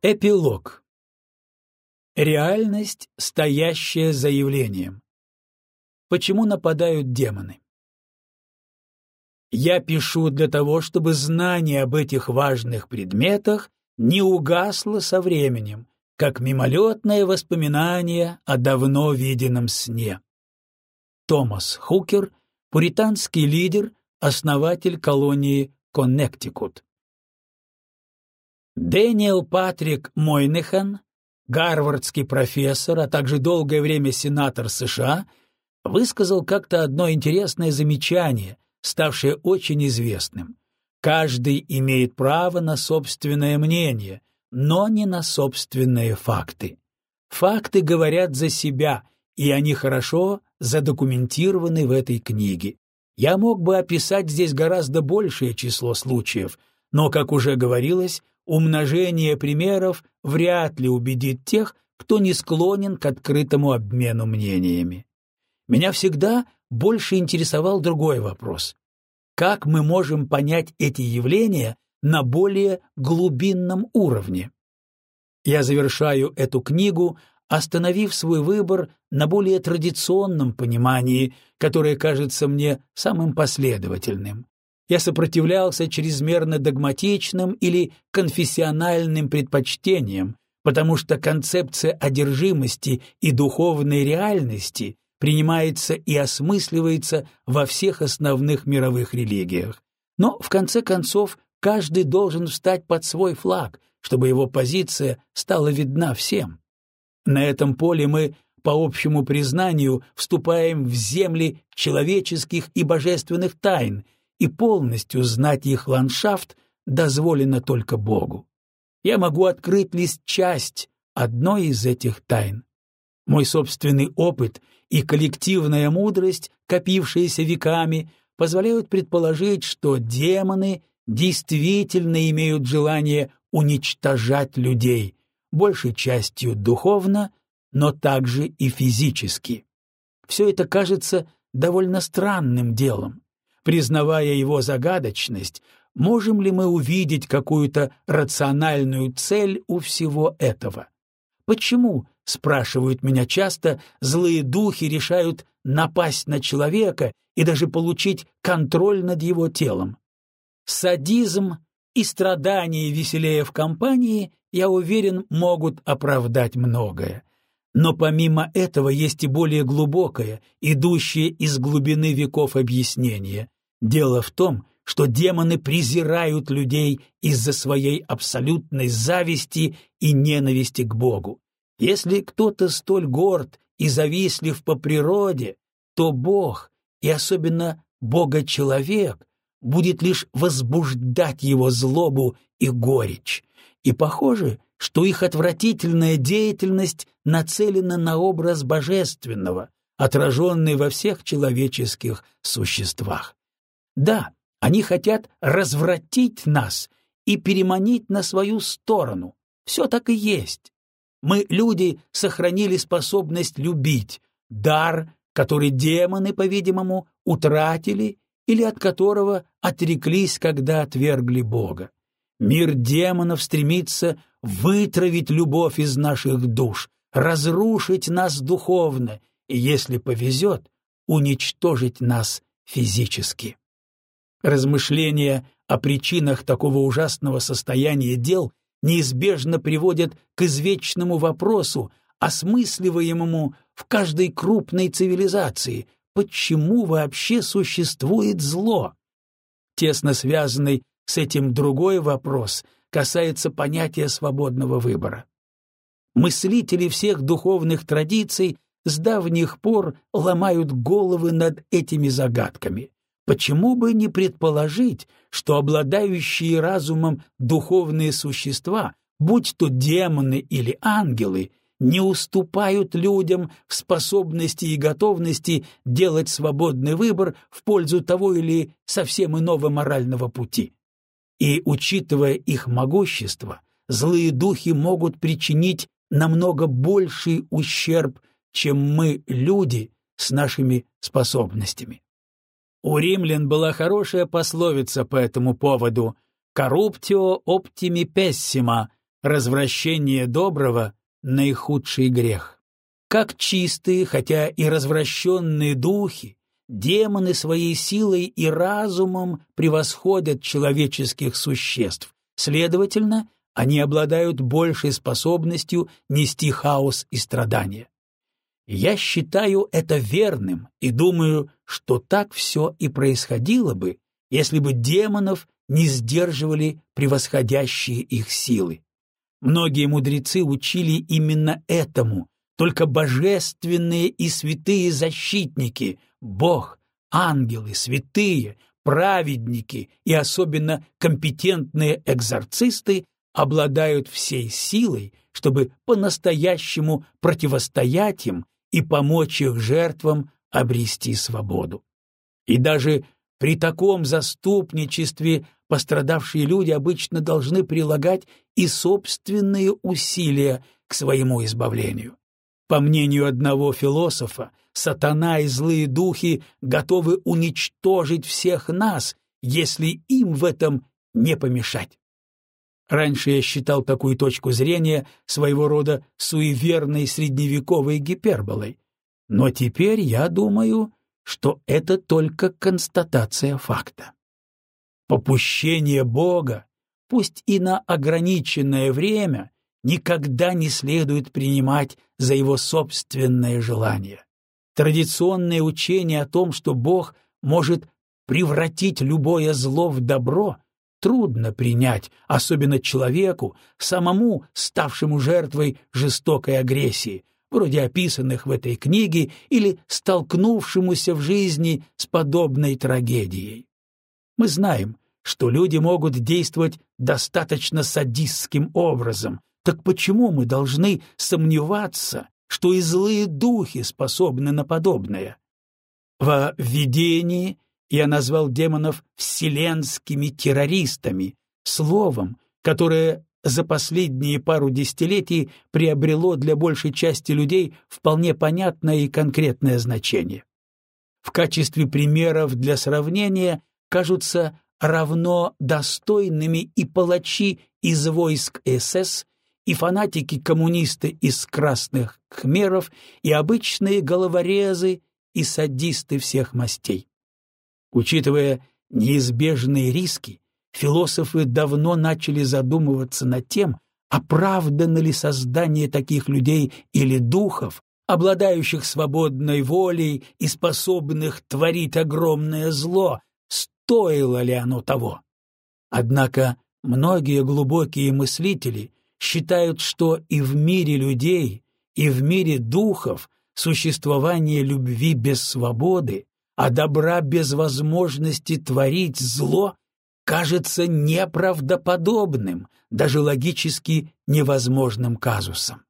Эпилог. Реальность, стоящая за явлением. Почему нападают демоны? Я пишу для того, чтобы знание об этих важных предметах не угасло со временем, как мимолетное воспоминание о давно виденном сне. Томас Хукер, пуританский лидер, основатель колонии Коннектикут. Дэниел Патрик Мойнехан, гарвардский профессор, а также долгое время сенатор США, высказал как-то одно интересное замечание, ставшее очень известным. Каждый имеет право на собственное мнение, но не на собственные факты. Факты говорят за себя, и они хорошо задокументированы в этой книге. Я мог бы описать здесь гораздо большее число случаев, но, как уже говорилось, Умножение примеров вряд ли убедит тех, кто не склонен к открытому обмену мнениями. Меня всегда больше интересовал другой вопрос. Как мы можем понять эти явления на более глубинном уровне? Я завершаю эту книгу, остановив свой выбор на более традиционном понимании, которое кажется мне самым последовательным. Я сопротивлялся чрезмерно догматичным или конфессиональным предпочтениям, потому что концепция одержимости и духовной реальности принимается и осмысливается во всех основных мировых религиях. Но, в конце концов, каждый должен встать под свой флаг, чтобы его позиция стала видна всем. На этом поле мы, по общему признанию, вступаем в земли человеческих и божественных тайн — и полностью знать их ландшафт дозволено только Богу. Я могу открыть лишь часть одной из этих тайн. Мой собственный опыт и коллективная мудрость, копившиеся веками, позволяют предположить, что демоны действительно имеют желание уничтожать людей, большей частью духовно, но также и физически. Все это кажется довольно странным делом. Признавая его загадочность, можем ли мы увидеть какую-то рациональную цель у всего этого? Почему, спрашивают меня часто, злые духи решают напасть на человека и даже получить контроль над его телом? Садизм и страдания веселее в компании, я уверен, могут оправдать многое. Но помимо этого есть и более глубокое, идущее из глубины веков объяснение. Дело в том, что демоны презирают людей из-за своей абсолютной зависти и ненависти к Богу. Если кто-то столь горд и завистлив по природе, то Бог, и особенно Бога-человек, будет лишь возбуждать его злобу и горечь. И похоже, что их отвратительная деятельность нацелена на образ божественного, отраженный во всех человеческих существах. Да, они хотят развратить нас и переманить на свою сторону. Все так и есть. Мы, люди, сохранили способность любить, дар, который демоны, по-видимому, утратили или от которого отреклись, когда отвергли Бога. Мир демонов стремится вытравить любовь из наших душ, разрушить нас духовно и, если повезет, уничтожить нас физически. Размышления о причинах такого ужасного состояния дел неизбежно приводят к извечному вопросу, осмысливаемому в каждой крупной цивилизации, почему вообще существует зло? Тесно связанный с этим другой вопрос касается понятия свободного выбора. Мыслители всех духовных традиций с давних пор ломают головы над этими загадками. Почему бы не предположить, что обладающие разумом духовные существа, будь то демоны или ангелы, не уступают людям в способности и готовности делать свободный выбор в пользу того или совсем иного морального пути? И, учитывая их могущество, злые духи могут причинить намного больший ущерб, чем мы, люди, с нашими способностями. У римлян была хорошая пословица по этому поводу «corruptio optimi pessima» развращение доброго — наихудший грех. Как чистые, хотя и развращенные духи, демоны своей силой и разумом превосходят человеческих существ. Следовательно, они обладают большей способностью нести хаос и страдания. Я считаю это верным и думаю, что так все и происходило бы, если бы демонов не сдерживали превосходящие их силы. Многие мудрецы учили именно этому, только божественные и святые защитники, Бог, ангелы, святые, праведники и особенно компетентные экзорцисты обладают всей силой, чтобы по-настоящему противостоять им и помочь их жертвам обрести свободу. И даже при таком заступничестве пострадавшие люди обычно должны прилагать и собственные усилия к своему избавлению. По мнению одного философа, сатана и злые духи готовы уничтожить всех нас, если им в этом не помешать. Раньше я считал такую точку зрения своего рода суеверной средневековой гиперболой, но теперь я думаю, что это только констатация факта. Попущение Бога, пусть и на ограниченное время, никогда не следует принимать за его собственное желание. Традиционное учение о том, что Бог может превратить любое зло в добро, трудно принять, особенно человеку, самому ставшему жертвой жестокой агрессии, вроде описанных в этой книге, или столкнувшемуся в жизни с подобной трагедией. Мы знаем, что люди могут действовать достаточно садистским образом, так почему мы должны сомневаться, что и злые духи способны на подобное? Во «Видении» я назвал демонов вселенскими террористами, словом, которое за последние пару десятилетий приобрело для большей части людей вполне понятное и конкретное значение. В качестве примеров для сравнения кажутся равно достойными и палачи из войск СС, и фанатики-коммунисты из красных кхмеров, и обычные головорезы, и садисты всех мастей. Учитывая неизбежные риски, философы давно начали задумываться над тем, оправдано ли создание таких людей или духов, обладающих свободной волей и способных творить огромное зло, стоило ли оно того. Однако многие глубокие мыслители считают, что и в мире людей, и в мире духов существование любви без свободы, а добра без возможности творить зло кажется неправдоподобным, даже логически невозможным казусом.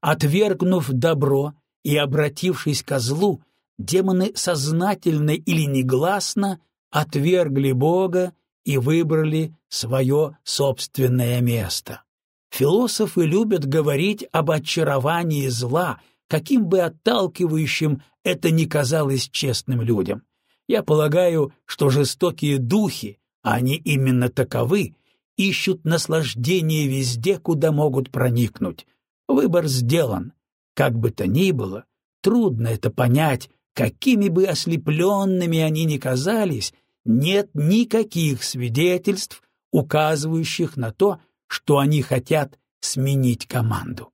Отвергнув добро и обратившись ко злу, демоны сознательно или негласно отвергли Бога и выбрали свое собственное место. Философы любят говорить об очаровании зла, каким бы отталкивающим это ни казалось честным людям. Я полагаю, что жестокие духи а они именно таковы, ищут наслаждение везде, куда могут проникнуть. Выбор сделан. Как бы то ни было, трудно это понять, какими бы ослепленными они ни казались, нет никаких свидетельств, указывающих на то, что они хотят сменить команду.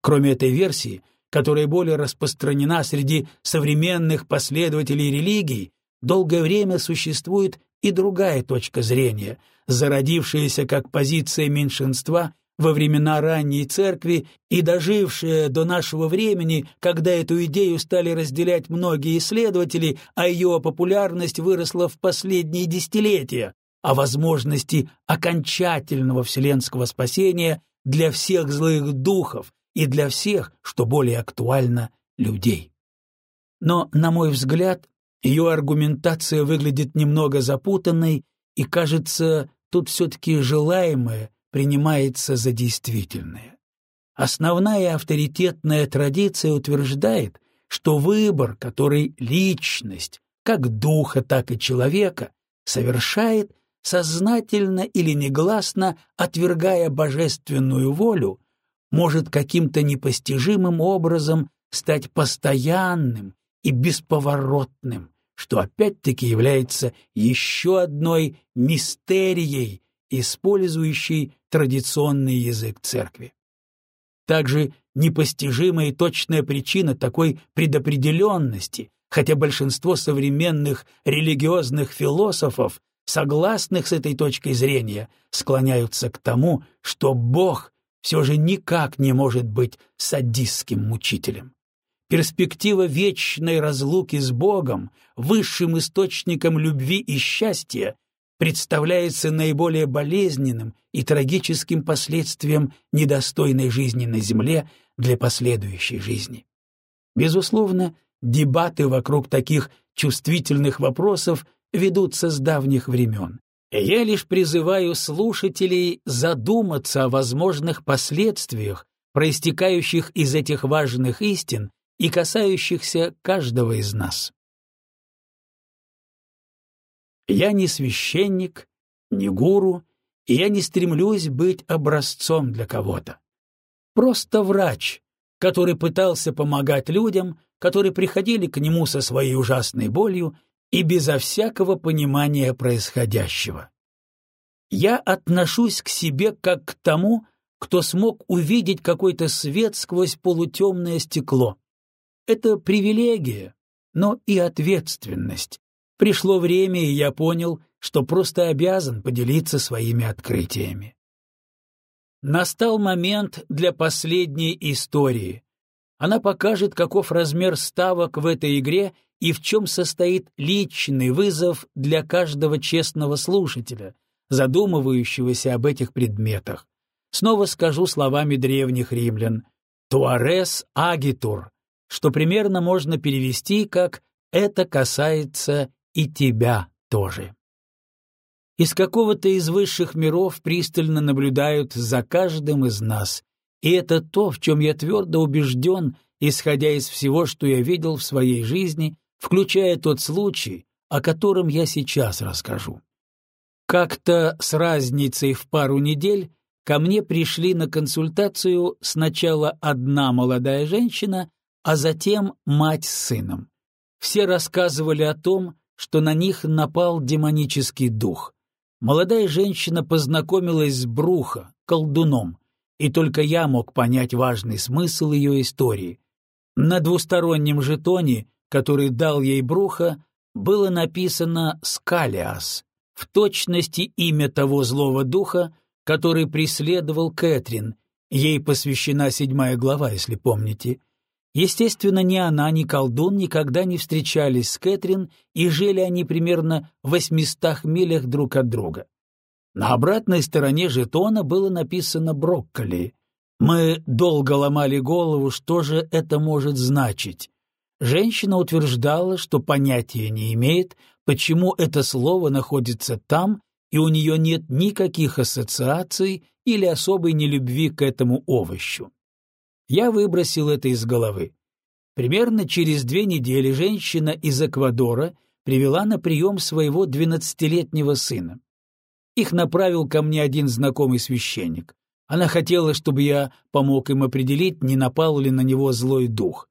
Кроме этой версии, которая более распространена среди современных последователей религий, долгое время существует и другая точка зрения, зародившаяся как позиция меньшинства во времена ранней церкви и дожившая до нашего времени, когда эту идею стали разделять многие исследователи, а ее популярность выросла в последние десятилетия, о возможности окончательного вселенского спасения для всех злых духов и для всех, что более актуально, людей. Но, на мой взгляд, ее аргументация выглядит немного запутанной, и, кажется, тут все-таки желаемое принимается за действительное. Основная авторитетная традиция утверждает, что выбор, который личность, как духа, так и человека, совершает, сознательно или негласно отвергая божественную волю, может каким-то непостижимым образом стать постоянным и бесповоротным, что опять-таки является еще одной мистерией, использующей традиционный язык церкви. Также непостижимая и точная причина такой предопределенности, хотя большинство современных религиозных философов, согласных с этой точкой зрения, склоняются к тому, что Бог все же никак не может быть садистским мучителем. Перспектива вечной разлуки с Богом, высшим источником любви и счастья, представляется наиболее болезненным и трагическим последствием недостойной жизни на земле для последующей жизни. Безусловно, дебаты вокруг таких чувствительных вопросов ведутся с давних времен. Я лишь призываю слушателей задуматься о возможных последствиях, проистекающих из этих важных истин и касающихся каждого из нас. Я не священник, не гуру, и я не стремлюсь быть образцом для кого-то. Просто врач, который пытался помогать людям, которые приходили к нему со своей ужасной болью и безо всякого понимания происходящего. Я отношусь к себе как к тому, кто смог увидеть какой-то свет сквозь полутемное стекло. Это привилегия, но и ответственность. Пришло время, и я понял, что просто обязан поделиться своими открытиями. Настал момент для последней истории. Она покажет, каков размер ставок в этой игре и в чем состоит личный вызов для каждого честного слушателя, задумывающегося об этих предметах. Снова скажу словами древних римлян «туарес агитур», что примерно можно перевести как «это касается и тебя тоже». Из какого-то из высших миров пристально наблюдают за каждым из нас, и это то, в чем я твердо убежден, исходя из всего, что я видел в своей жизни включая тот случай, о котором я сейчас расскажу. Как-то с разницей в пару недель ко мне пришли на консультацию сначала одна молодая женщина, а затем мать с сыном. Все рассказывали о том, что на них напал демонический дух. Молодая женщина познакомилась с Бруха, колдуном, и только я мог понять важный смысл ее истории. На двустороннем жетоне который дал ей Бруха, было написано «Скалиас», в точности имя того злого духа, который преследовал Кэтрин, ей посвящена седьмая глава, если помните. Естественно, ни она, ни колдун никогда не встречались с Кэтрин, и жили они примерно в восьмистах милях друг от друга. На обратной стороне жетона было написано «Брокколи». Мы долго ломали голову, что же это может значить. Женщина утверждала, что понятия не имеет, почему это слово находится там, и у нее нет никаких ассоциаций или особой нелюбви к этому овощу. Я выбросил это из головы. Примерно через две недели женщина из Эквадора привела на прием своего двенадцатилетнего сына. Их направил ко мне один знакомый священник. Она хотела, чтобы я помог им определить, не напал ли на него злой дух.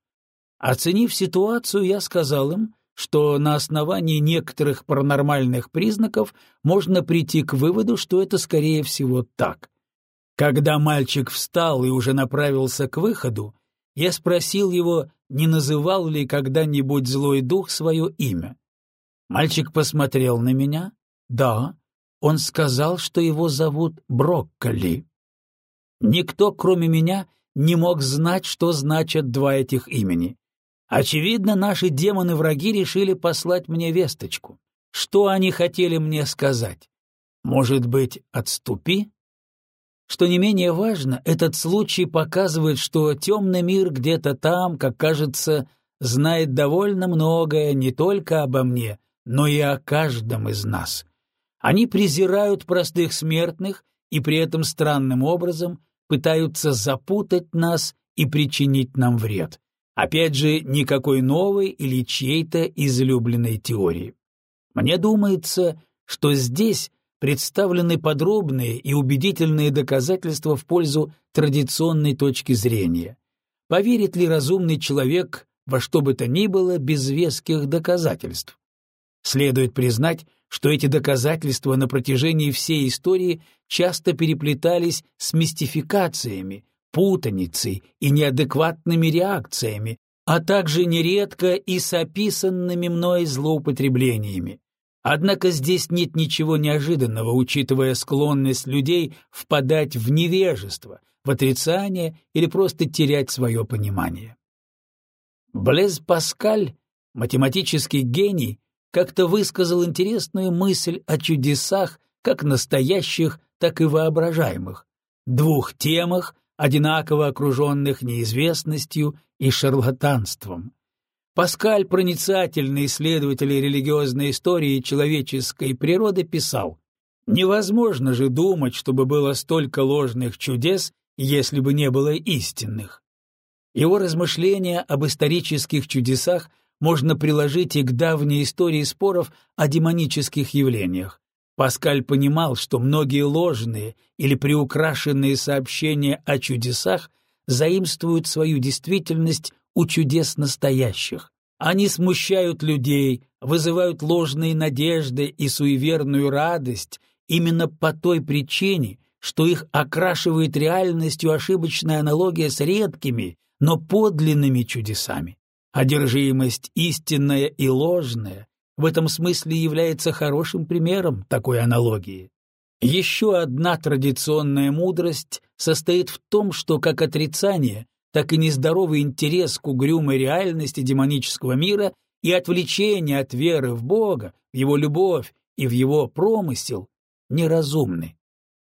Оценив ситуацию, я сказал им, что на основании некоторых паранормальных признаков можно прийти к выводу, что это скорее всего так. Когда мальчик встал и уже направился к выходу, я спросил его, не называл ли когда-нибудь злой дух свое имя. Мальчик посмотрел на меня. Да, он сказал, что его зовут Брокколи. Никто, кроме меня, не мог знать, что значат два этих имени. Очевидно, наши демоны-враги решили послать мне весточку. Что они хотели мне сказать? Может быть, отступи? Что не менее важно, этот случай показывает, что темный мир где-то там, как кажется, знает довольно многое не только обо мне, но и о каждом из нас. Они презирают простых смертных и при этом странным образом пытаются запутать нас и причинить нам вред. Опять же, никакой новой или чьей-то излюбленной теории. Мне думается, что здесь представлены подробные и убедительные доказательства в пользу традиционной точки зрения. Поверит ли разумный человек во что бы то ни было без веских доказательств? Следует признать, что эти доказательства на протяжении всей истории часто переплетались с мистификациями, путаницей и неадекватными реакциями, а также нередко и с описанными мной злоупотреблениями. Однако здесь нет ничего неожиданного, учитывая склонность людей впадать в невежество, в отрицание или просто терять свое понимание. Блез Паскаль, математический гений, как-то высказал интересную мысль о чудесах, как настоящих, так и воображаемых, двух темах, одинаково окруженных неизвестностью и шарлатанством. Паскаль, проницательный исследователь религиозной истории человеческой природы, писал, «Невозможно же думать, чтобы было столько ложных чудес, если бы не было истинных». Его размышления об исторических чудесах можно приложить и к давней истории споров о демонических явлениях. Паскаль понимал, что многие ложные или приукрашенные сообщения о чудесах заимствуют свою действительность у чудес настоящих. Они смущают людей, вызывают ложные надежды и суеверную радость именно по той причине, что их окрашивает реальностью ошибочная аналогия с редкими, но подлинными чудесами. Одержимость истинная и ложная в этом смысле является хорошим примером такой аналогии. Еще одна традиционная мудрость состоит в том, что как отрицание, так и нездоровый интерес к угрюмой реальности демонического мира и отвлечение от веры в Бога, в Его любовь и в Его промысел неразумны.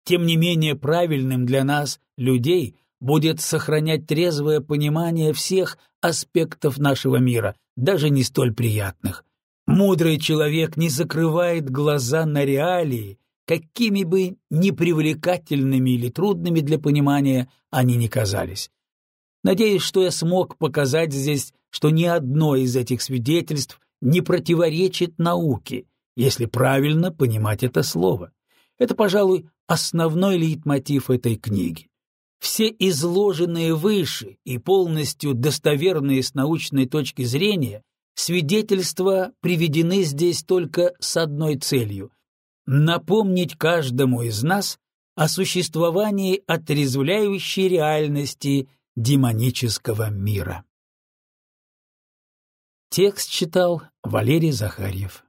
Тем не менее правильным для нас, людей, будет сохранять трезвое понимание всех аспектов нашего мира, даже не столь приятных. Мудрый человек не закрывает глаза на реалии, какими бы непривлекательными или трудными для понимания они ни казались. Надеюсь, что я смог показать здесь, что ни одно из этих свидетельств не противоречит науке, если правильно понимать это слово. Это, пожалуй, основной лейтмотив этой книги. Все изложенные выше и полностью достоверные с научной точки зрения свидетельства приведены здесь только с одной целью — напомнить каждому из нас о существовании отрезвляющей реальности демонического мира. Текст читал Валерий Захарьев.